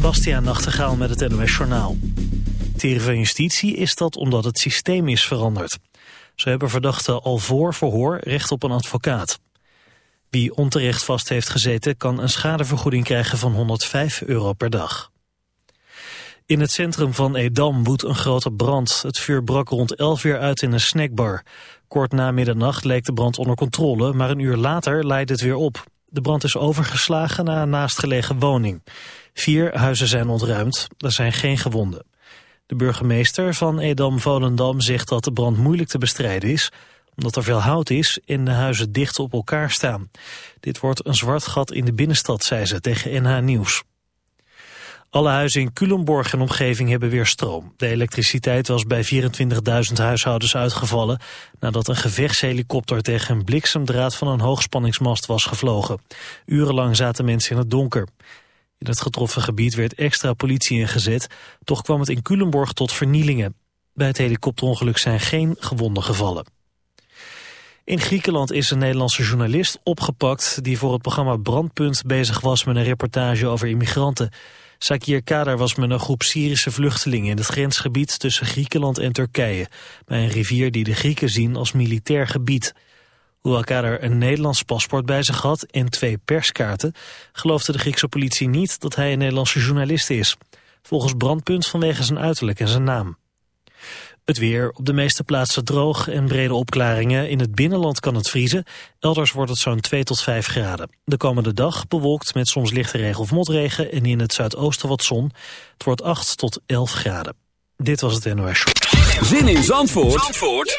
Bastiaan Nachtegaal met het NOS Journaal. Theorie van justitie is dat omdat het systeem is veranderd. Zo hebben verdachten al voor verhoor recht op een advocaat. Wie onterecht vast heeft gezeten kan een schadevergoeding krijgen van 105 euro per dag. In het centrum van Edam woedt een grote brand. Het vuur brak rond 11 uur uit in een snackbar. Kort na middernacht leek de brand onder controle, maar een uur later leidde het weer op. De brand is overgeslagen naar een naastgelegen woning. Vier huizen zijn ontruimd, er zijn geen gewonden. De burgemeester van Edam-Volendam zegt dat de brand moeilijk te bestrijden is... omdat er veel hout is en de huizen dicht op elkaar staan. Dit wordt een zwart gat in de binnenstad, zei ze tegen NH Nieuws. Alle huizen in Culemborg en omgeving hebben weer stroom. De elektriciteit was bij 24.000 huishoudens uitgevallen... nadat een gevechtshelikopter tegen een bliksemdraad van een hoogspanningsmast was gevlogen. Urenlang zaten mensen in het donker. In het getroffen gebied werd extra politie ingezet, toch kwam het in Culemborg tot vernielingen. Bij het helikopterongeluk zijn geen gewonden gevallen. In Griekenland is een Nederlandse journalist opgepakt die voor het programma Brandpunt bezig was met een reportage over immigranten. Sakir Kader was met een groep Syrische vluchtelingen in het grensgebied tussen Griekenland en Turkije, bij een rivier die de Grieken zien als militair gebied. Hoewel Kader een Nederlands paspoort bij zich had en twee perskaarten, geloofde de Griekse politie niet dat hij een Nederlandse journalist is. Volgens Brandpunt vanwege zijn uiterlijk en zijn naam. Het weer op de meeste plaatsen droog en brede opklaringen. In het binnenland kan het vriezen. Elders wordt het zo'n 2 tot 5 graden. De komende dag bewolkt met soms lichte regen of motregen... en in het zuidoosten wat zon. Het wordt 8 tot 11 graden. Dit was het NOS. Zin in Zandvoort, Zandvoort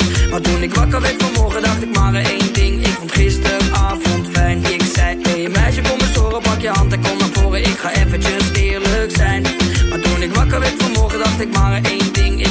Maar toen ik wakker werd vanmorgen, dacht ik maar één ding. Ik vond gisteravond fijn. Ik zei, hey meisje, kom eens horen, pak je hand en kom naar voren. Ik ga eventjes eerlijk zijn. Maar toen ik wakker werd vanmorgen, dacht ik maar één ding.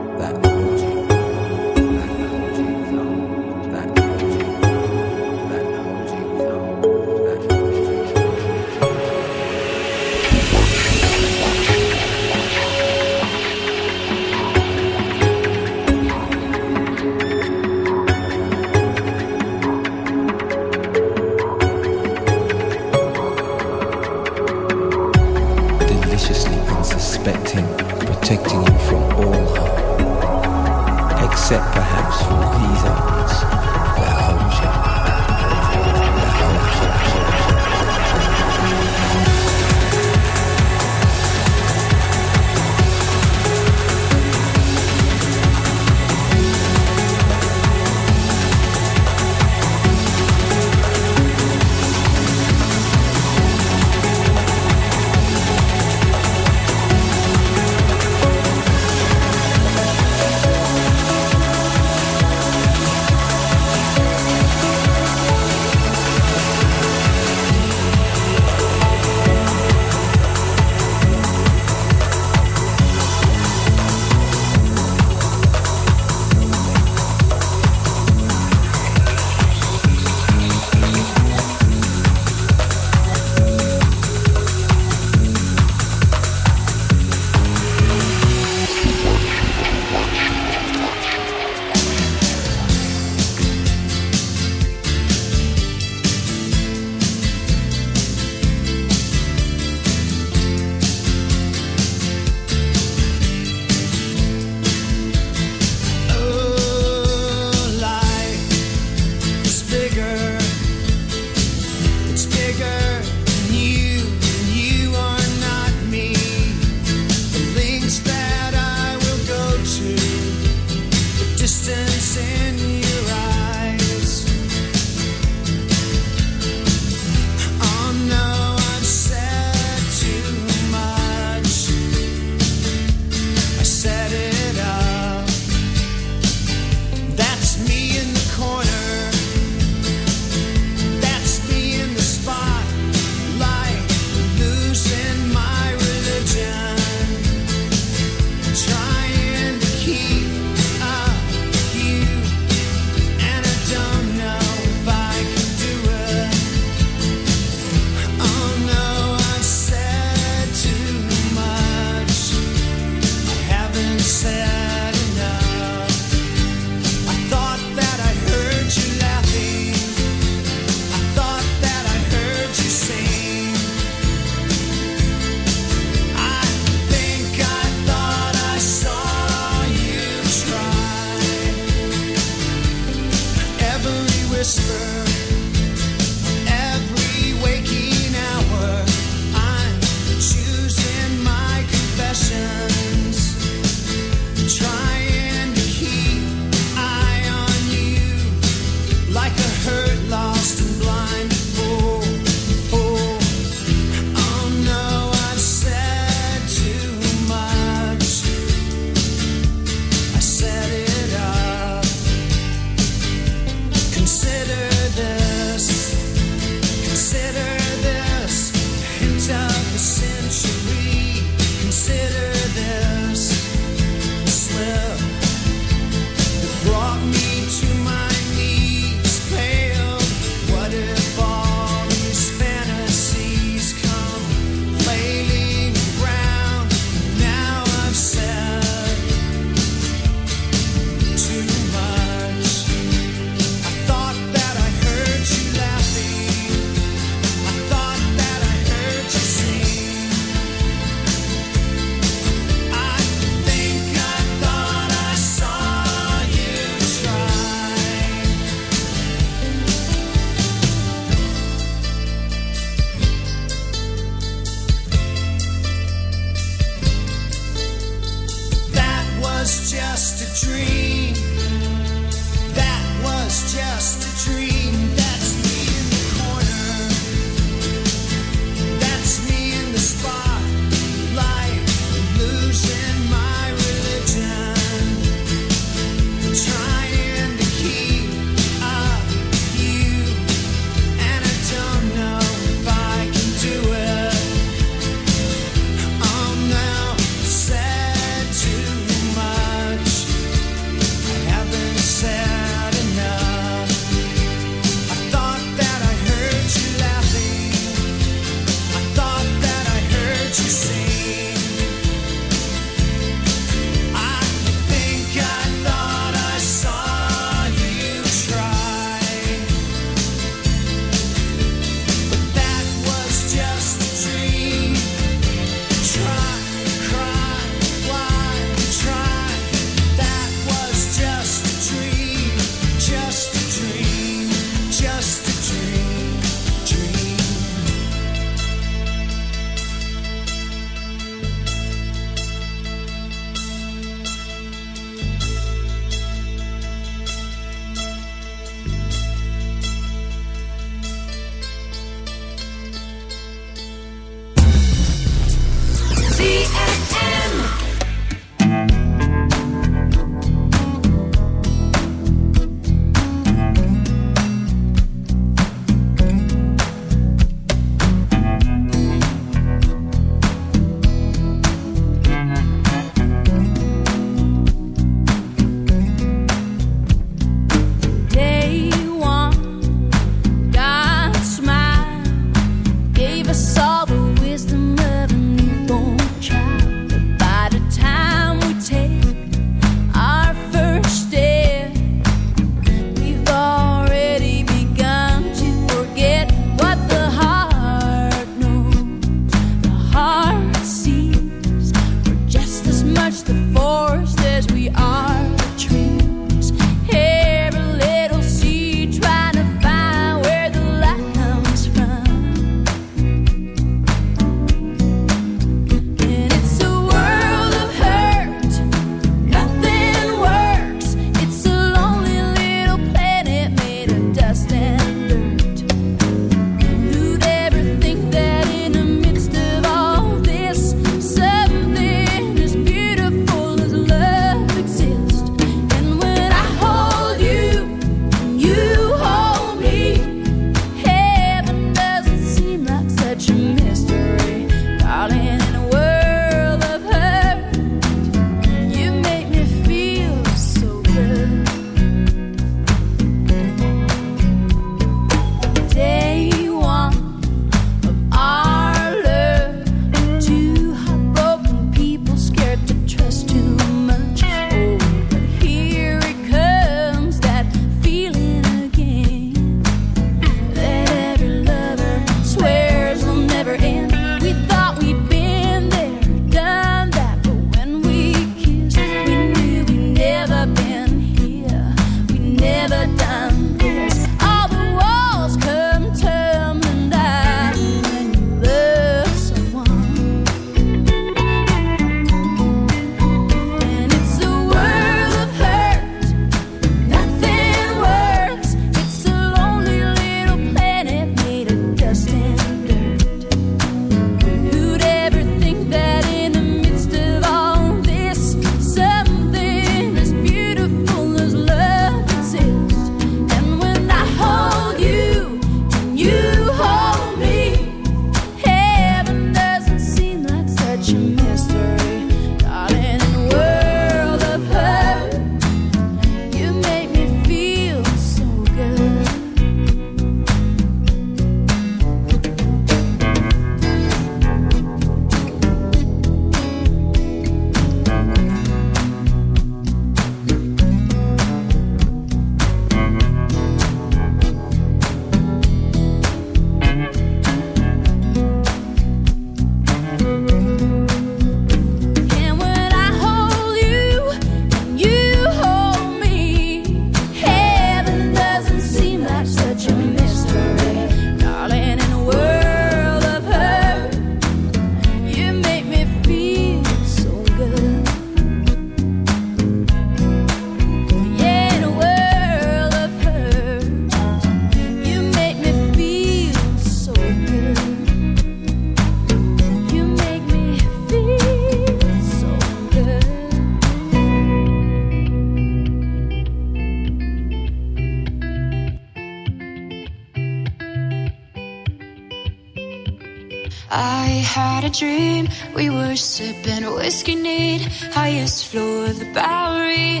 Highest floor of the Bowery,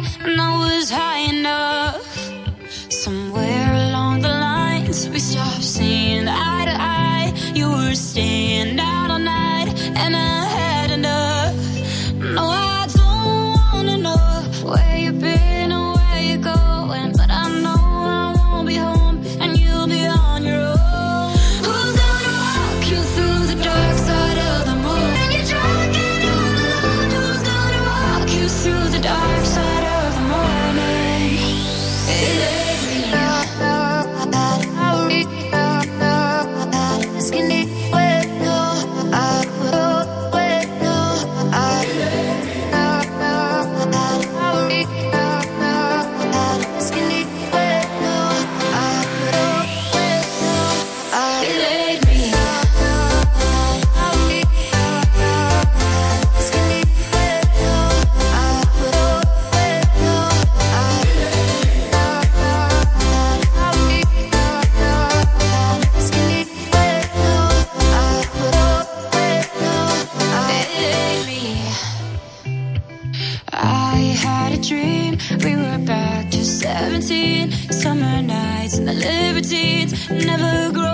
It. Never grow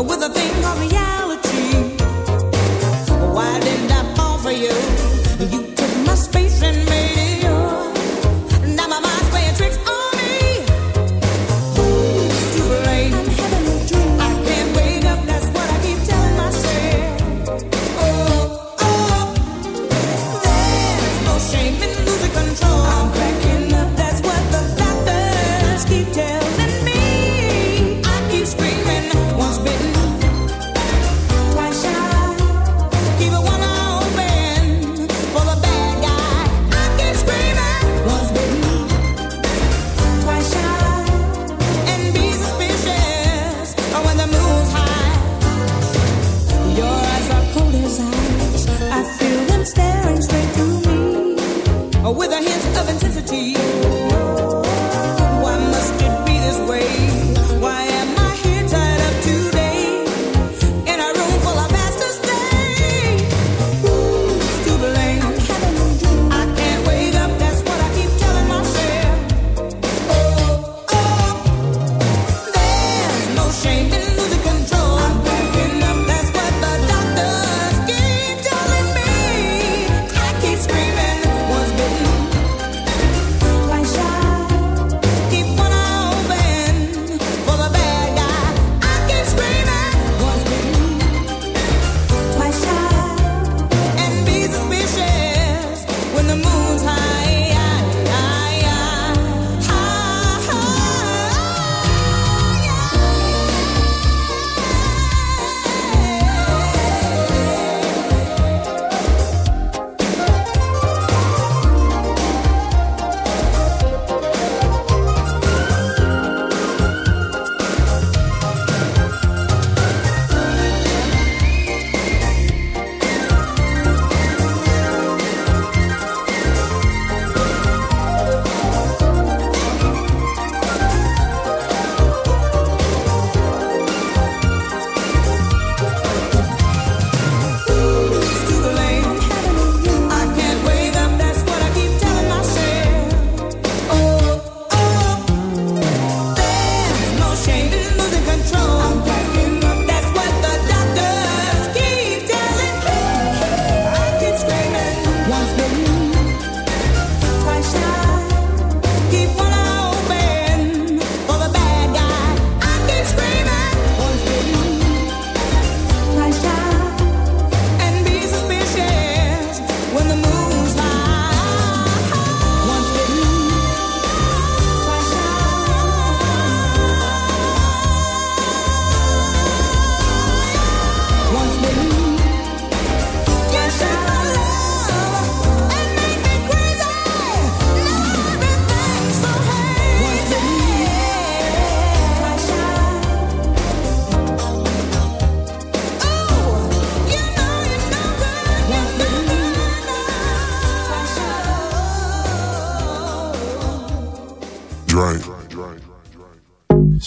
with a thing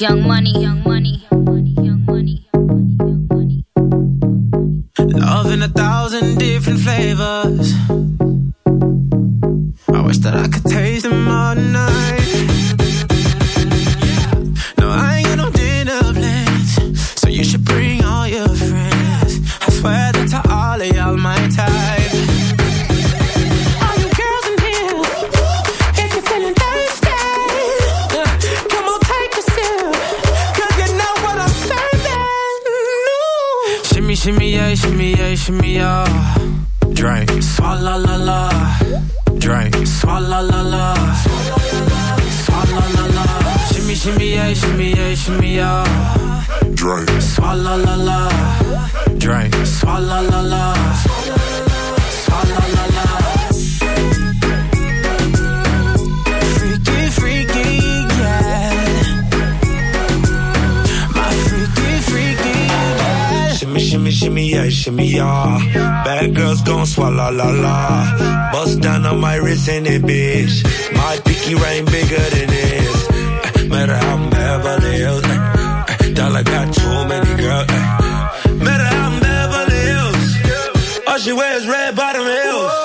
Young money, swallow la la. Bust down on my wrist in it, bitch. My pinky ring bigger than this. Eh, Matter how I'm Beverly Hills. eh, eh, Dollar got too many girls. eh. Matter how I'm Beverly Hills. All she wears red bottom heels.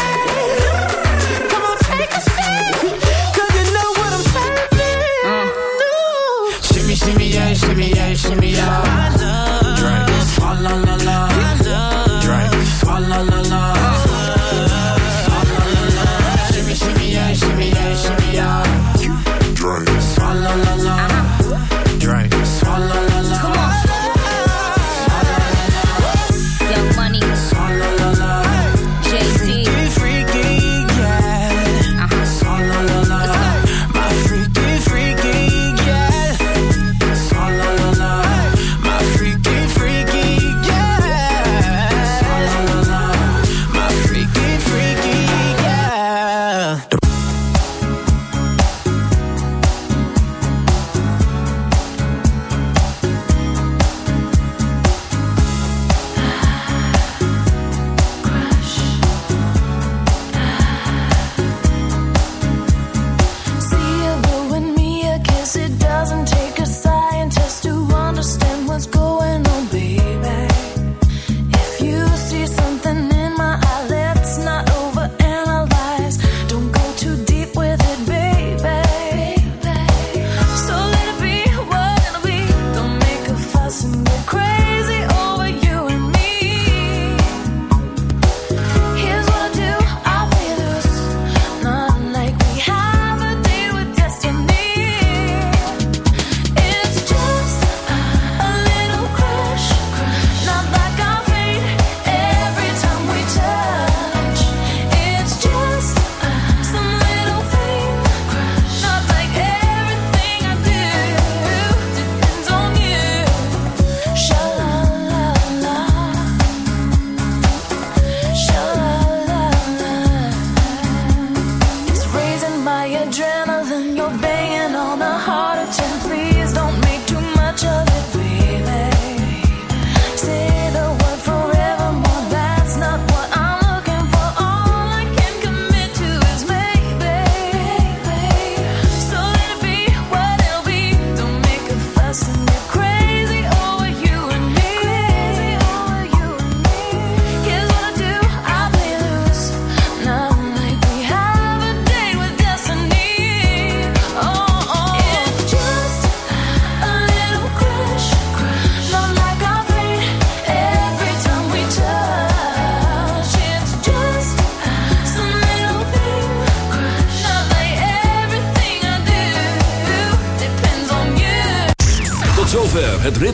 Shimmy, shimmy, yeah, shimmy, yeah, shimmy, yeah. Drink, swalla la la. Drink, swalla la la. Swalla